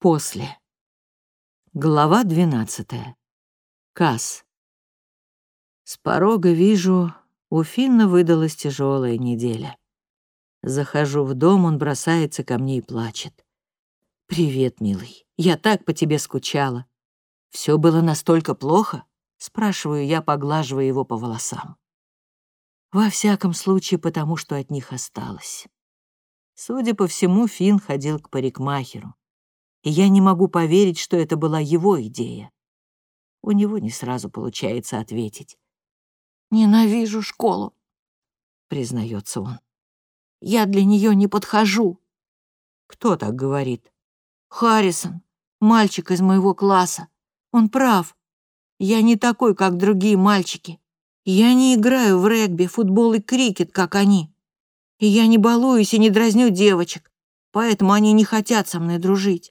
После. Глава 12. Касс. С порога вижу, у Финна выдалась тяжелая неделя. Захожу в дом, он бросается ко мне и плачет. «Привет, милый. Я так по тебе скучала. Все было настолько плохо?» Спрашиваю я, поглаживая его по волосам. Во всяком случае, потому что от них осталось. Судя по всему, Финн ходил к парикмахеру и я не могу поверить, что это была его идея. У него не сразу получается ответить. «Ненавижу школу», — признается он. «Я для нее не подхожу». «Кто так говорит?» «Харрисон, мальчик из моего класса. Он прав. Я не такой, как другие мальчики. Я не играю в регби, футбол и крикет, как они. И я не балуюсь и не дразню девочек, поэтому они не хотят со мной дружить.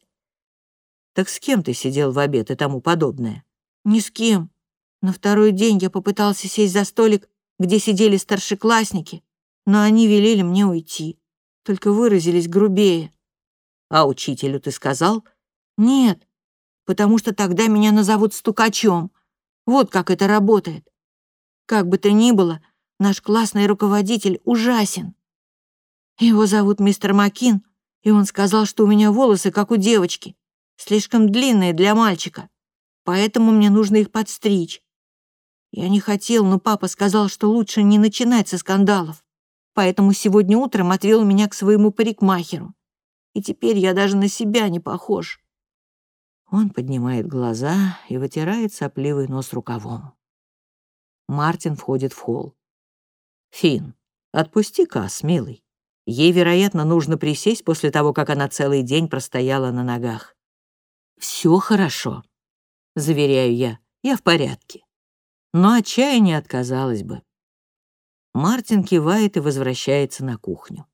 Так с кем ты сидел в обед и тому подобное? Ни с кем. На второй день я попытался сесть за столик, где сидели старшеклассники, но они велели мне уйти, только выразились грубее. А учителю ты сказал? Нет, потому что тогда меня назовут стукачом. Вот как это работает. Как бы то ни было, наш классный руководитель ужасен. Его зовут мистер Макин, и он сказал, что у меня волосы, как у девочки слишком длинные для мальчика, поэтому мне нужно их подстричь. Я не хотел, но папа сказал, что лучше не начинать со скандалов, поэтому сегодня утром отвел меня к своему парикмахеру. И теперь я даже на себя не похож. Он поднимает глаза и вытирает сопливый нос рукавом. Мартин входит в холл. «Финн, отпусти Касс, милый. Ей, вероятно, нужно присесть после того, как она целый день простояла на ногах. Все хорошо, заверяю я, я в порядке. Но отчаяние отказалось бы. Мартин кивает и возвращается на кухню.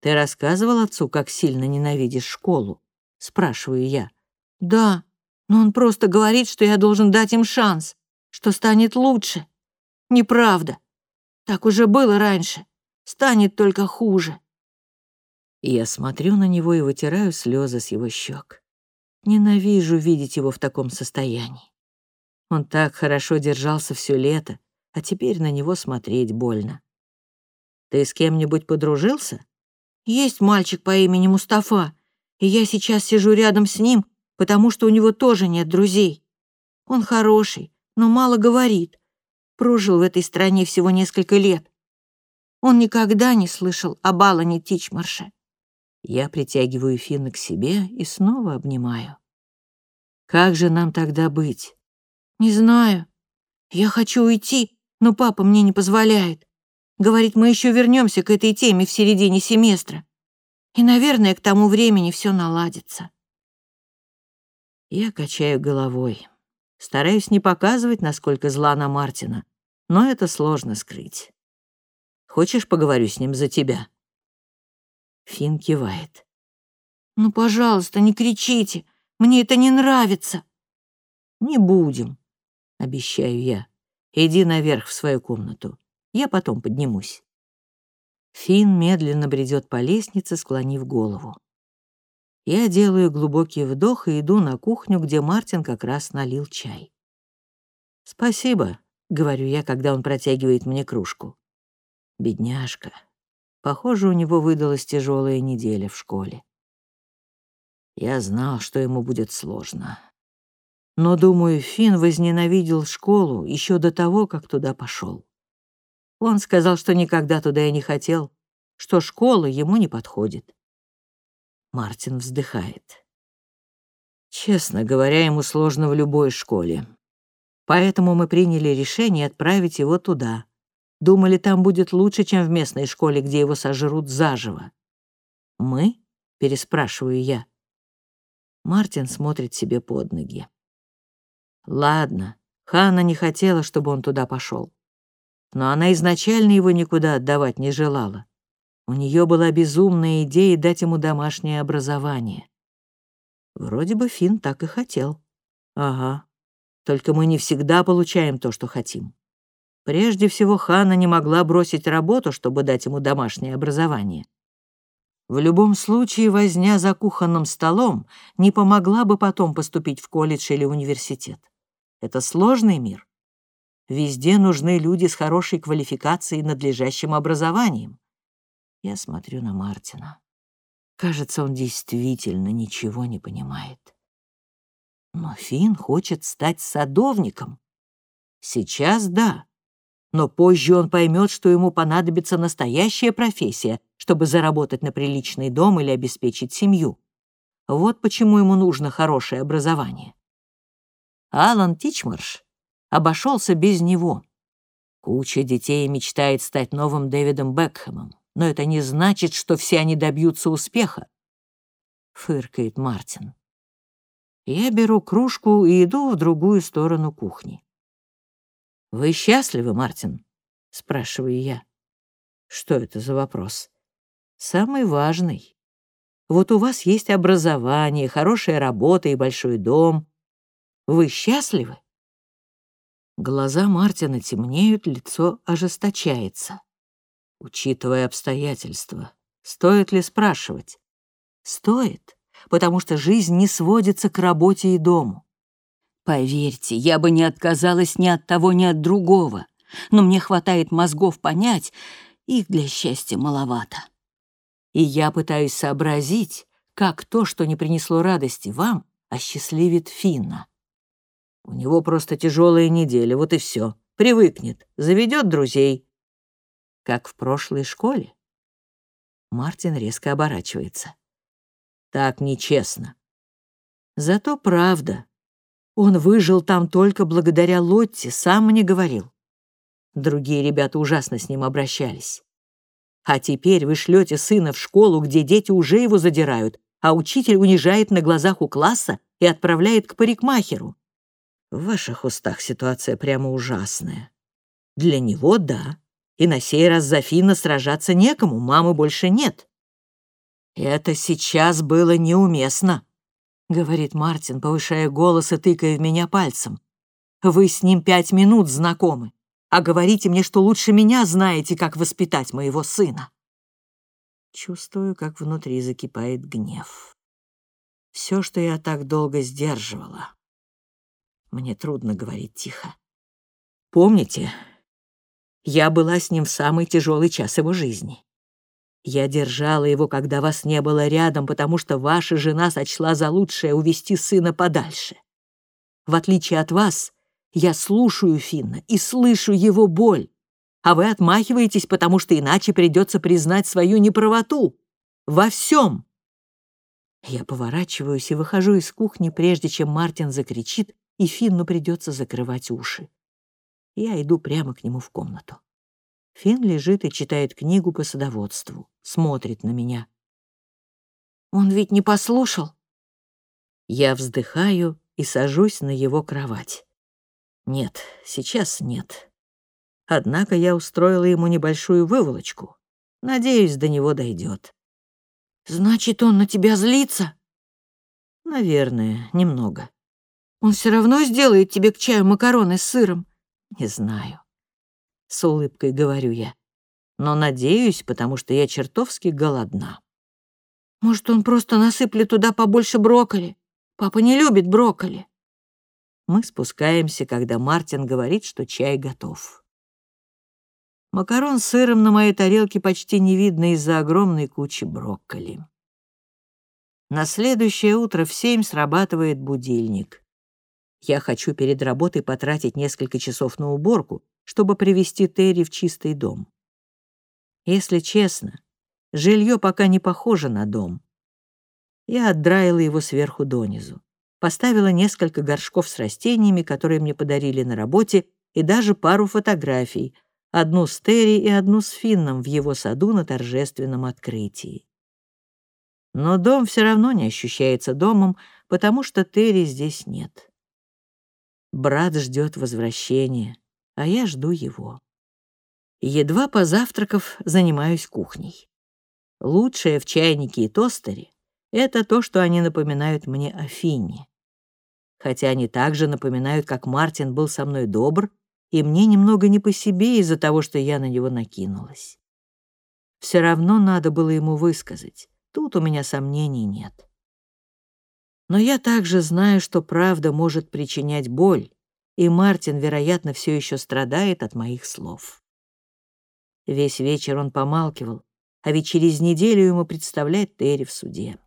«Ты рассказывал отцу, как сильно ненавидишь школу?» — спрашиваю я. «Да, но он просто говорит, что я должен дать им шанс, что станет лучше. Неправда. Так уже было раньше. Станет только хуже». Я смотрю на него и вытираю слезы с его щек. Ненавижу видеть его в таком состоянии. Он так хорошо держался все лето, а теперь на него смотреть больно. Ты с кем-нибудь подружился? Есть мальчик по имени Мустафа, и я сейчас сижу рядом с ним, потому что у него тоже нет друзей. Он хороший, но мало говорит. Прожил в этой стране всего несколько лет. Он никогда не слышал об Алане Тичмарше. Я притягиваю Финна к себе и снова обнимаю. Как же нам тогда быть? Не знаю. Я хочу уйти, но папа мне не позволяет. Говорит, мы еще вернемся к этой теме в середине семестра. И, наверное, к тому времени все наладится. Я качаю головой. Стараюсь не показывать, насколько зла на Мартина, но это сложно скрыть. Хочешь, поговорю с ним за тебя? Фин кивает. «Ну, пожалуйста, не кричите. Мне это не нравится». «Не будем», — обещаю я. «Иди наверх в свою комнату. Я потом поднимусь». Фин медленно бредет по лестнице, склонив голову. Я делаю глубокий вдох и иду на кухню, где Мартин как раз налил чай. «Спасибо», — говорю я, когда он протягивает мне кружку. «Бедняжка, Похоже, у него выдалась тяжелая неделя в школе. Я знал, что ему будет сложно. Но, думаю, Финн возненавидел школу еще до того, как туда пошел. Он сказал, что никогда туда и не хотел, что школа ему не подходит. Мартин вздыхает. Честно говоря, ему сложно в любой школе. Поэтому мы приняли решение отправить его туда, Думали, там будет лучше, чем в местной школе, где его сожрут заживо. «Мы?» — переспрашиваю я. Мартин смотрит себе под ноги. Ладно, Ханна не хотела, чтобы он туда пошел. Но она изначально его никуда отдавать не желала. У нее была безумная идея дать ему домашнее образование. Вроде бы Финн так и хотел. Ага. Только мы не всегда получаем то, что хотим. Прежде всего, Ханна не могла бросить работу, чтобы дать ему домашнее образование. В любом случае, возня за кухонным столом не помогла бы потом поступить в колледж или университет. Это сложный мир. Везде нужны люди с хорошей квалификацией и надлежащим образованием. Я смотрю на Мартина. Кажется, он действительно ничего не понимает. Но Финн хочет стать садовником. Сейчас да, но позже он поймет, что ему понадобится настоящая профессия, чтобы заработать на приличный дом или обеспечить семью. Вот почему ему нужно хорошее образование. Алан Тичмарш обошелся без него. Куча детей мечтает стать новым Дэвидом Бекхэмом, но это не значит, что все они добьются успеха. Фыркает Мартин. Я беру кружку и иду в другую сторону кухни. «Вы счастливы, Мартин?» — спрашиваю я. Что это за вопрос? Самый важный. Вот у вас есть образование, хорошая работа и большой дом. Вы счастливы? Глаза Мартина темнеют, лицо ожесточается. Учитывая обстоятельства, стоит ли спрашивать? Стоит потому что жизнь не сводится к работе и дому. Поверьте, я бы не отказалась ни от того, ни от другого, но мне хватает мозгов понять, их для счастья маловато. И я пытаюсь сообразить, как то, что не принесло радости вам, осчастливит Финна. У него просто тяжелая неделя, вот и все. Привыкнет, заведет друзей. Как в прошлой школе. Мартин резко оборачивается. Так нечестно. Зато правда. Он выжил там только благодаря Лотте, сам мне говорил. Другие ребята ужасно с ним обращались. А теперь вы шлете сына в школу, где дети уже его задирают, а учитель унижает на глазах у класса и отправляет к парикмахеру. В ваших устах ситуация прямо ужасная. Для него — да. И на сей раз за Фина сражаться некому, мамы больше нет. «Это сейчас было неуместно», — говорит Мартин, повышая голос и тыкая в меня пальцем. «Вы с ним пять минут знакомы, а говорите мне, что лучше меня знаете, как воспитать моего сына». Чувствую, как внутри закипает гнев. Все, что я так долго сдерживала. Мне трудно говорить тихо. Помните, я была с ним в самый тяжелый час его жизни. Я держала его, когда вас не было рядом, потому что ваша жена сочла за лучшее увести сына подальше. В отличие от вас, я слушаю Финна и слышу его боль, а вы отмахиваетесь, потому что иначе придется признать свою неправоту. Во всем. Я поворачиваюсь и выхожу из кухни, прежде чем Мартин закричит, и Финну придется закрывать уши. Я иду прямо к нему в комнату. Фин лежит и читает книгу по садоводству, смотрит на меня. «Он ведь не послушал?» Я вздыхаю и сажусь на его кровать. Нет, сейчас нет. Однако я устроила ему небольшую выволочку. Надеюсь, до него дойдет. «Значит, он на тебя злится?» «Наверное, немного». «Он все равно сделает тебе к чаю макароны с сыром?» «Не знаю. — с улыбкой говорю я. «Но надеюсь, потому что я чертовски голодна». «Может, он просто насыплет туда побольше брокколи? Папа не любит брокколи». Мы спускаемся, когда Мартин говорит, что чай готов. Макарон с сыром на моей тарелке почти не видно из-за огромной кучи брокколи. На следующее утро в семь срабатывает будильник. Я хочу перед работой потратить несколько часов на уборку, чтобы привести Терри в чистый дом. Если честно, жилье пока не похоже на дом. Я отдраила его сверху донизу, поставила несколько горшков с растениями, которые мне подарили на работе, и даже пару фотографий, одну с Терри и одну с Финном в его саду на торжественном открытии. Но дом все равно не ощущается домом, потому что Терри здесь нет. Брат ждет возвращения а я жду его. Едва позавтракав, занимаюсь кухней. Лучшее в чайнике и тостере — это то, что они напоминают мне о Финне. Хотя они также напоминают, как Мартин был со мной добр, и мне немного не по себе из-за того, что я на него накинулась. Все равно надо было ему высказать, Тут у меня сомнений нет. Но я также знаю, что правда может причинять боль, и Мартин, вероятно, все еще страдает от моих слов. Весь вечер он помалкивал, а ведь через неделю ему представлять Терри в суде.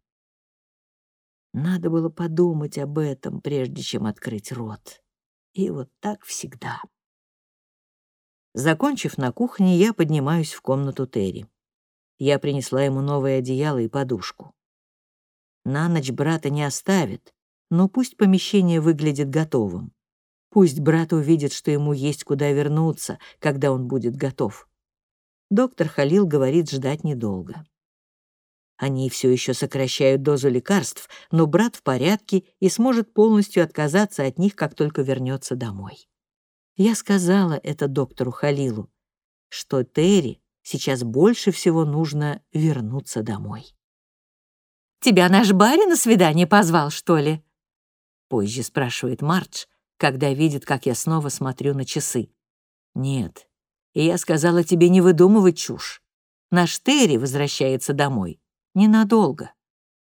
Надо было подумать об этом, прежде чем открыть рот. И вот так всегда. Закончив на кухне, я поднимаюсь в комнату Терри. Я принесла ему новое одеяло и подушку. На ночь брата не оставит, но пусть помещение выглядит готовым. Пусть брат увидит, что ему есть куда вернуться, когда он будет готов. Доктор Халил говорит ждать недолго. Они все еще сокращают дозу лекарств, но брат в порядке и сможет полностью отказаться от них, как только вернется домой. Я сказала это доктору Халилу, что Терри сейчас больше всего нужно вернуться домой. Тебя наш барин на свидание позвал, что ли?» Позже спрашивает Мардж, когда видит, как я снова смотрю на часы. «Нет, и я сказала тебе не выдумывать чушь. Наш Терри возвращается домой. Ненадолго.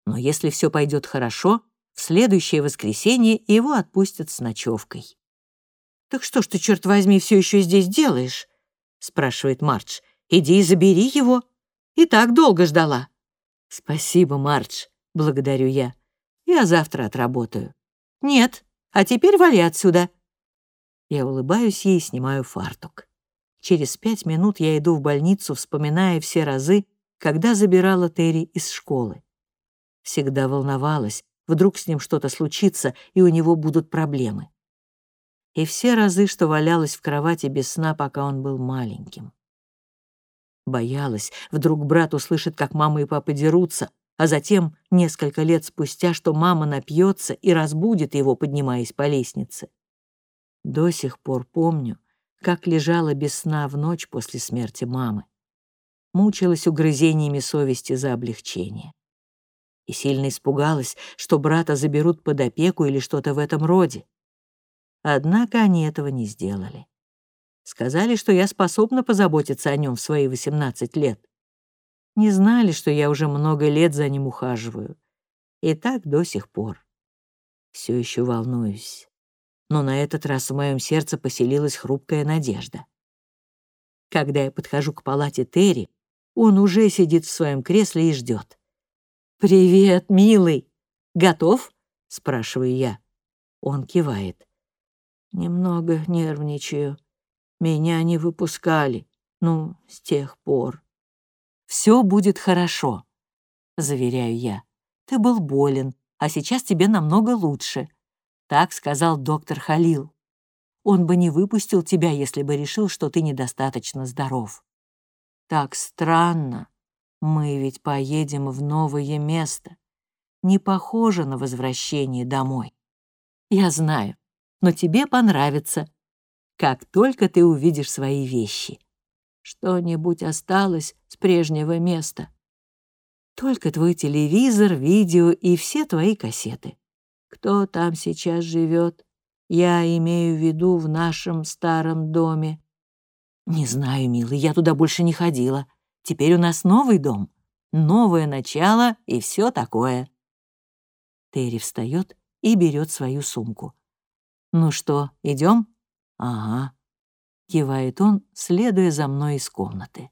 Но если все пойдет хорошо, в следующее воскресенье его отпустят с ночевкой». «Так что ж ты, черт возьми, все еще здесь делаешь?» — спрашивает Мардж. «Иди и забери его. И так долго ждала». «Спасибо, Мардж», — благодарю я. «Я завтра отработаю». «Нет, а теперь вали отсюда». Я улыбаюсь ей и снимаю фартук. Через пять минут я иду в больницу, вспоминая все разы, когда забирала Терри из школы. Всегда волновалась, вдруг с ним что-то случится, и у него будут проблемы. И все разы, что валялась в кровати без сна, пока он был маленьким. Боялась, вдруг брат услышит, как мама и папа дерутся, а затем, несколько лет спустя, что мама напьется и разбудит его, поднимаясь по лестнице. До сих пор помню, как лежала без сна в ночь после смерти мамы. Мучилась угрызениями совести за облегчение. И сильно испугалась, что брата заберут под опеку или что-то в этом роде. Однако они этого не сделали. Сказали, что я способна позаботиться о нем в свои 18 лет. Не знали, что я уже много лет за ним ухаживаю. И так до сих пор. Все еще волнуюсь. Но на этот раз в моем сердце поселилась хрупкая надежда. Когда я подхожу к палате Терри, он уже сидит в своем кресле и ждет. «Привет, милый! Готов?» — спрашиваю я. Он кивает. «Немного нервничаю», меня не выпускали, ну, с тех пор. Все будет хорошо, заверяю я. Ты был болен, а сейчас тебе намного лучше. Так сказал доктор Халил. Он бы не выпустил тебя, если бы решил, что ты недостаточно здоров. Так странно. Мы ведь поедем в новое место. Не похоже на возвращение домой. Я знаю, но тебе понравится, как только ты увидишь свои вещи. Что-нибудь осталось с прежнего места. Только твой телевизор, видео и все твои кассеты. Кто там сейчас живет? Я имею в виду в нашем старом доме. Не знаю, милый, я туда больше не ходила. Теперь у нас новый дом, новое начало и все такое. Терри встает и берет свою сумку. Ну что, идем? «Ага», — кивает он, следуя за мной из комнаты.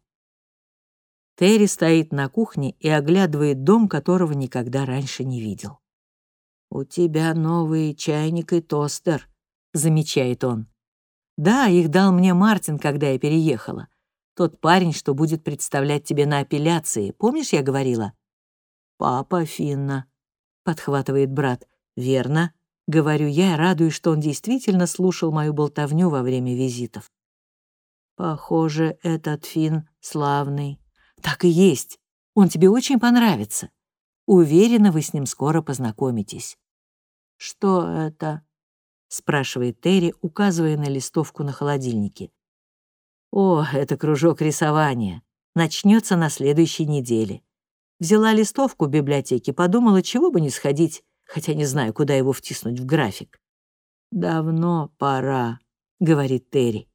Терри стоит на кухне и оглядывает дом, которого никогда раньше не видел. «У тебя новый чайник и тостер», — замечает он. «Да, их дал мне Мартин, когда я переехала. Тот парень, что будет представлять тебе на апелляции. Помнишь, я говорила?» «Папа Финна», — подхватывает брат. «Верно. Говорю я, радуюсь, что он действительно слушал мою болтовню во время визитов. Похоже, этот Фин славный. Так и есть. Он тебе очень понравится. Уверена, вы с ним скоро познакомитесь. Что это? спрашивает Терри, указывая на листовку на холодильнике. О, это кружок рисования. Начнется на следующей неделе. Взяла листовку в библиотеке, подумала, чего бы не сходить хотя не знаю, куда его втиснуть в график. «Давно пора», — говорит Терри.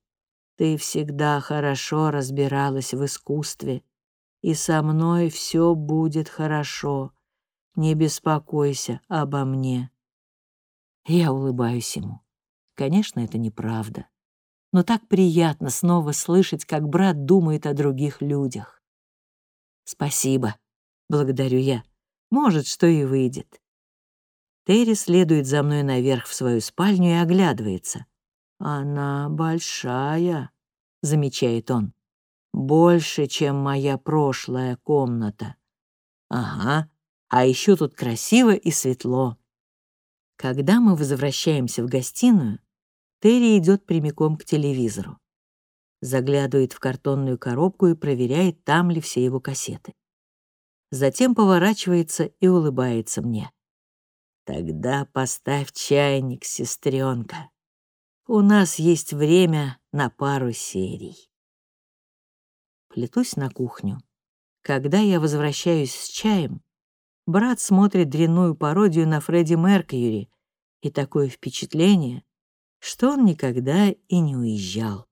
«Ты всегда хорошо разбиралась в искусстве. и со мной все будет хорошо. Не беспокойся обо мне». Я улыбаюсь ему. Конечно, это неправда. Но так приятно снова слышать, как брат думает о других людях. «Спасибо», — благодарю я. «Может, что и выйдет». Терри следует за мной наверх в свою спальню и оглядывается. «Она большая», — замечает он. «Больше, чем моя прошлая комната». «Ага, а еще тут красиво и светло». Когда мы возвращаемся в гостиную, Терри идет прямиком к телевизору. Заглядывает в картонную коробку и проверяет, там ли все его кассеты. Затем поворачивается и улыбается мне. «Тогда поставь чайник, сестренка. У нас есть время на пару серий». Плетусь на кухню. Когда я возвращаюсь с чаем, брат смотрит дрянную пародию на Фредди Меркьюри, и такое впечатление, что он никогда и не уезжал.